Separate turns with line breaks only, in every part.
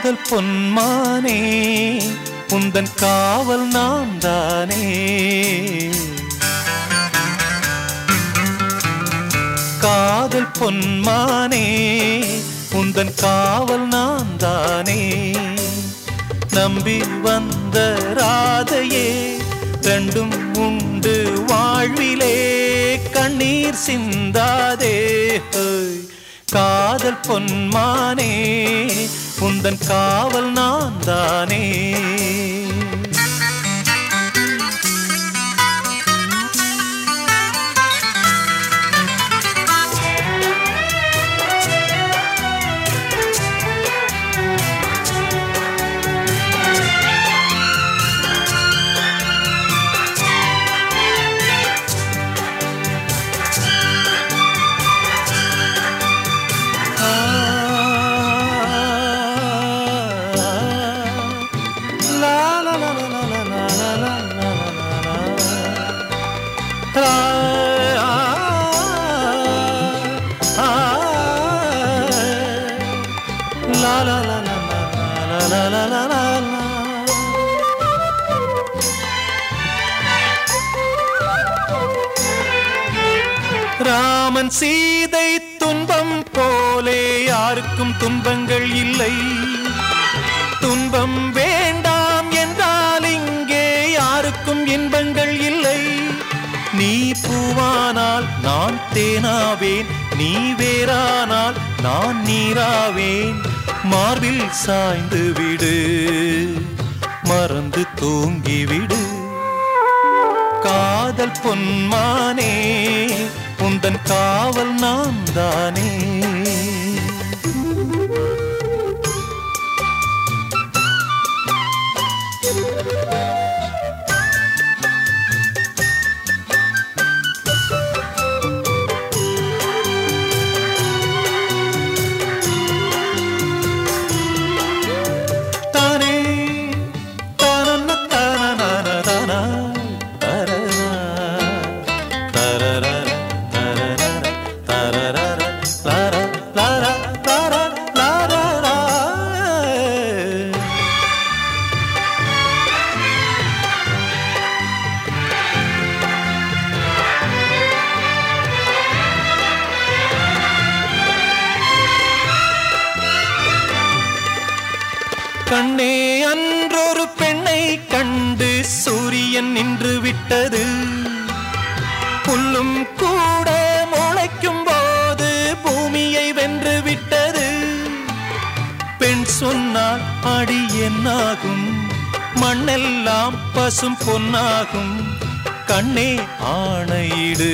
காதல் பொன்மானே உந்தன் காவல் நான் தானே காதல் பொன்மானே உந்தன் காவல் நான் தானே நம்பி வந்த ராதையே ரெண்டும் உண்டு வாழ்விலே. கண்ணீர் சிந்தாதே காதல் பொன்மானே உந்தன் காவல் நான் தானே ராமன் சீதை துன்பம் போலே யாருக்கும் துன்பங்கள் இல்லை. துன்பம் வேண்டாம் என்றால் இங்கே யாருக்கும் இன்பங்கள் இல்லை. நீ பூவானால் நான் தேனாவேன் நீ வேறானால் நான் நீராவேன். மார்பில் சாய்ந்து விடு. மறந்து தூங்கிவிடு. காதல் பொன்மானே உந்தன் காவல் நான் தானே கண்ணே அன்றொரு பெண்ணை கண்டு சூரியன் நின்று விட்டது. புல்லும் கூட முளைக்கும் போது பூமியை வென்று விட்டது. பெண் சொன்னால் அடி என்னாகும்? மண்ணெல்லாம் பசும் பொன்னாகும். கண்ணே ஆணையிடு.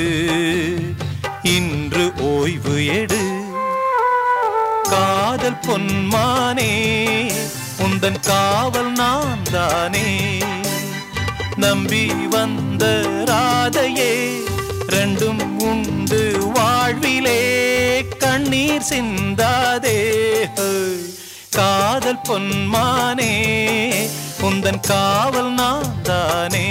இன்று ஓய்வு எடு. காதல் பொன்மானே உந்தன் காவல் நான் தானே நம்பி வந்த ராதையே ரெண்டும் உண்டு வாழ்விலே. கண்ணீர் சிந்தாதே காதல் பொன்மானே. உந்தன் காவல் நான் தானே